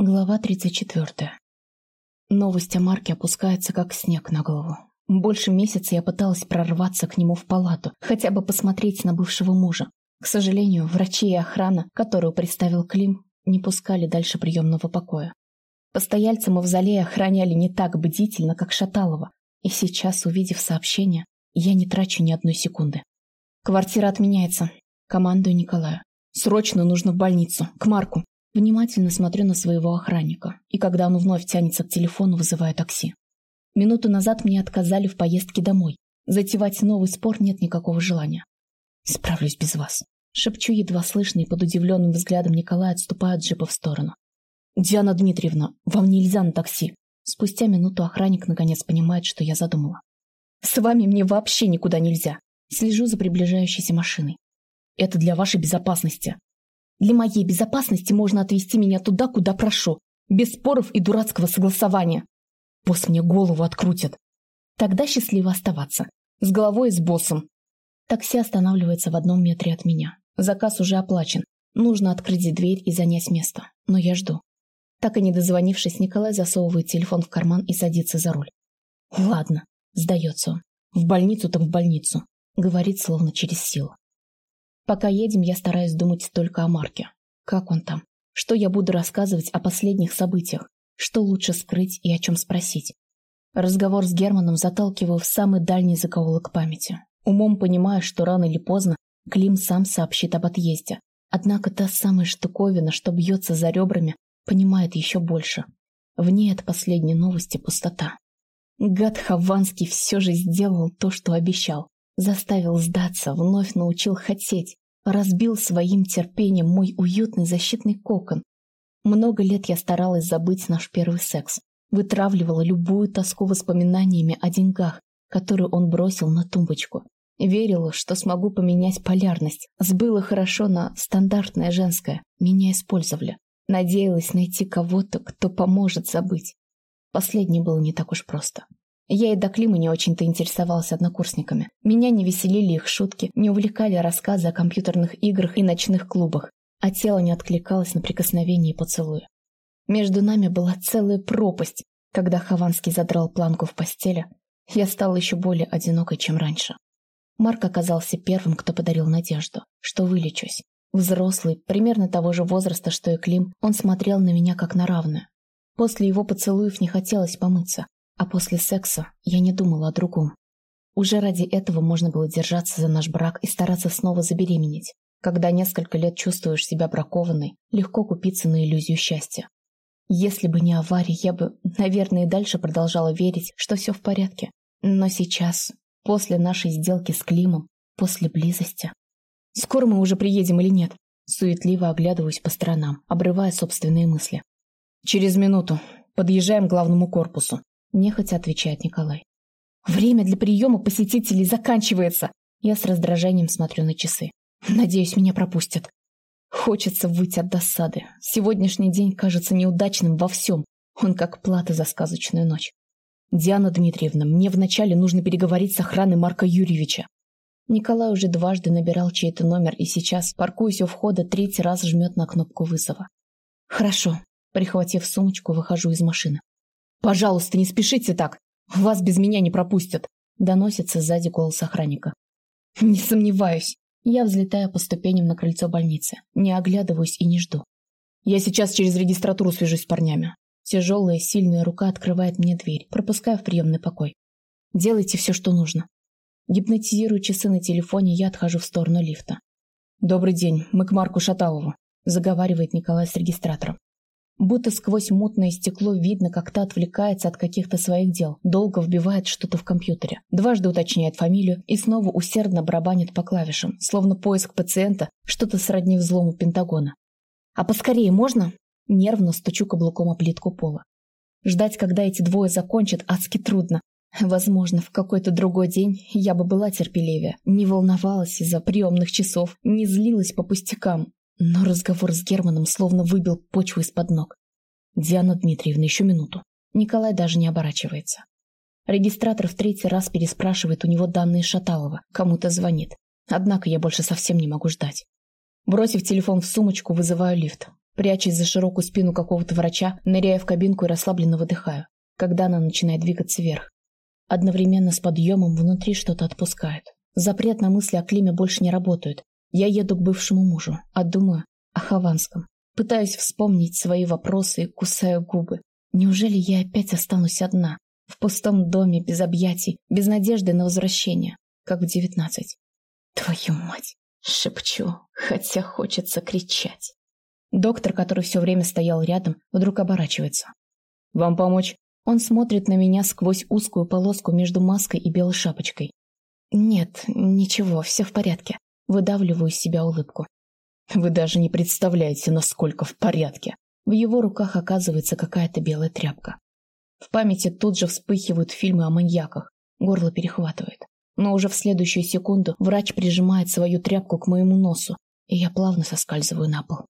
Глава 34. Новость о Марке опускается как снег на голову. Больше месяца я пыталась прорваться к нему в палату, хотя бы посмотреть на бывшего мужа. К сожалению, врачи и охрана, которую представил Клим, не пускали дальше приемного покоя. Постояльцы мавзолея охраняли не так бдительно, как Шаталова, и сейчас, увидев сообщение, я не трачу ни одной секунды. «Квартира отменяется», — командую Николаю. «Срочно нужно в больницу, к Марку». Внимательно смотрю на своего охранника, и когда он вновь тянется к телефону, вызываю такси. Минуту назад мне отказали в поездке домой. Затевать новый спор нет никакого желания. Справлюсь без вас. Шепчу едва слышно и под удивленным взглядом Николая отступаю от джипа в сторону. «Диана Дмитриевна, вам нельзя на такси!» Спустя минуту охранник наконец понимает, что я задумала. «С вами мне вообще никуда нельзя!» Слежу за приближающейся машиной. «Это для вашей безопасности!» Для моей безопасности можно отвезти меня туда, куда прошу, без споров и дурацкого согласования. Босс мне голову открутит. Тогда счастливо оставаться. С головой и с боссом. Такси останавливается в одном метре от меня. Заказ уже оплачен. Нужно открыть дверь и занять место. Но я жду. Так и не дозвонившись, Николай засовывает телефон в карман и садится за руль. Ладно, сдается он. В больницу так в больницу. Говорит, словно через силу. Пока едем, я стараюсь думать только о Марке. Как он там? Что я буду рассказывать о последних событиях? Что лучше скрыть и о чем спросить? Разговор с Германом заталкиваю в самый дальний закоулок памяти. Умом понимаю, что рано или поздно Клим сам сообщит об отъезде. Однако та самая штуковина, что бьется за ребрами, понимает еще больше. В ней от последней новости пустота. Гад Хованский все же сделал то, что обещал. Заставил сдаться, вновь научил хотеть, разбил своим терпением мой уютный защитный кокон. Много лет я старалась забыть наш первый секс, вытравливала любую тоску воспоминаниями о деньгах, которые он бросил на тумбочку. Верила, что смогу поменять полярность. Сбыла хорошо на стандартное женское. Меня использовали. Надеялась найти кого-то, кто поможет забыть. Последнее было не так уж просто. Я и до Клима не очень-то интересовалась однокурсниками. Меня не веселили их шутки, не увлекали рассказы о компьютерных играх и ночных клубах, а тело не откликалось на прикосновение и поцелуи. Между нами была целая пропасть. Когда Хованский задрал планку в постели, я стала еще более одинокой, чем раньше. Марк оказался первым, кто подарил надежду, что вылечусь. Взрослый, примерно того же возраста, что и Клим, он смотрел на меня как на равную. После его поцелуев не хотелось помыться, а после секса я не думала о другом. Уже ради этого можно было держаться за наш брак и стараться снова забеременеть. Когда несколько лет чувствуешь себя бракованной, легко купиться на иллюзию счастья. Если бы не авария, я бы, наверное, и дальше продолжала верить, что все в порядке. Но сейчас, после нашей сделки с Климом, после близости... Скоро мы уже приедем или нет? Суетливо оглядываюсь по сторонам, обрывая собственные мысли. Через минуту. Подъезжаем к главному корпусу. Нехотя отвечает Николай. Время для приема посетителей заканчивается. Я с раздражением смотрю на часы. Надеюсь, меня пропустят. Хочется выйти от досады. Сегодняшний день кажется неудачным во всем. Он как плата за сказочную ночь. Диана Дмитриевна, мне вначале нужно переговорить с охраной Марка Юрьевича. Николай уже дважды набирал чей-то номер и сейчас, паркуясь у входа, третий раз жмет на кнопку вызова. Хорошо. Прихватив сумочку, выхожу из машины. «Пожалуйста, не спешите так! Вас без меня не пропустят!» Доносится сзади голос охранника. «Не сомневаюсь!» Я взлетаю по ступеням на крыльцо больницы. Не оглядываюсь и не жду. Я сейчас через регистратуру свяжусь с парнями. Тяжелая, сильная рука открывает мне дверь, пропуская в приемный покой. Делайте все, что нужно. Гипнотизирую часы на телефоне, я отхожу в сторону лифта. «Добрый день, мы к Марку Шаталову», – заговаривает Николай с регистратором. Будто сквозь мутное стекло видно, как та отвлекается от каких-то своих дел, долго вбивает что-то в компьютере, дважды уточняет фамилию и снова усердно барабанит по клавишам, словно поиск пациента, что-то сродни взлому Пентагона. «А поскорее можно?» Нервно стучу каблуком о плитку пола. Ждать, когда эти двое закончат, адски трудно. Возможно, в какой-то другой день я бы была терпеливее, не волновалась из-за приемных часов, не злилась по пустякам, но разговор с Германом словно выбил почву из-под ног. «Диана Дмитриевна, еще минуту». Николай даже не оборачивается. Регистратор в третий раз переспрашивает у него данные Шаталова, кому-то звонит. Однако я больше совсем не могу ждать. Бросив телефон в сумочку, вызываю лифт. Прячась за широкую спину какого-то врача, ныряя в кабинку и расслабленно выдыхаю, когда она начинает двигаться вверх. Одновременно с подъемом внутри что-то отпускает. Запрет на мысли о Климе больше не работает. Я еду к бывшему мужу, а думаю о Хованском. Пытаюсь вспомнить свои вопросы и кусаю губы. Неужели я опять останусь одна? В пустом доме, без объятий, без надежды на возвращение, как в девятнадцать. Твою мать! Шепчу, хотя хочется кричать. Доктор, который все время стоял рядом, вдруг оборачивается. «Вам помочь?» Он смотрит на меня сквозь узкую полоску между маской и белой шапочкой. «Нет, ничего, все в порядке». Выдавливаю из себя улыбку. Вы даже не представляете, насколько в порядке. В его руках оказывается какая-то белая тряпка. В памяти тут же вспыхивают фильмы о маньяках. Горло перехватывает. Но уже в следующую секунду врач прижимает свою тряпку к моему носу, и я плавно соскальзываю на пол.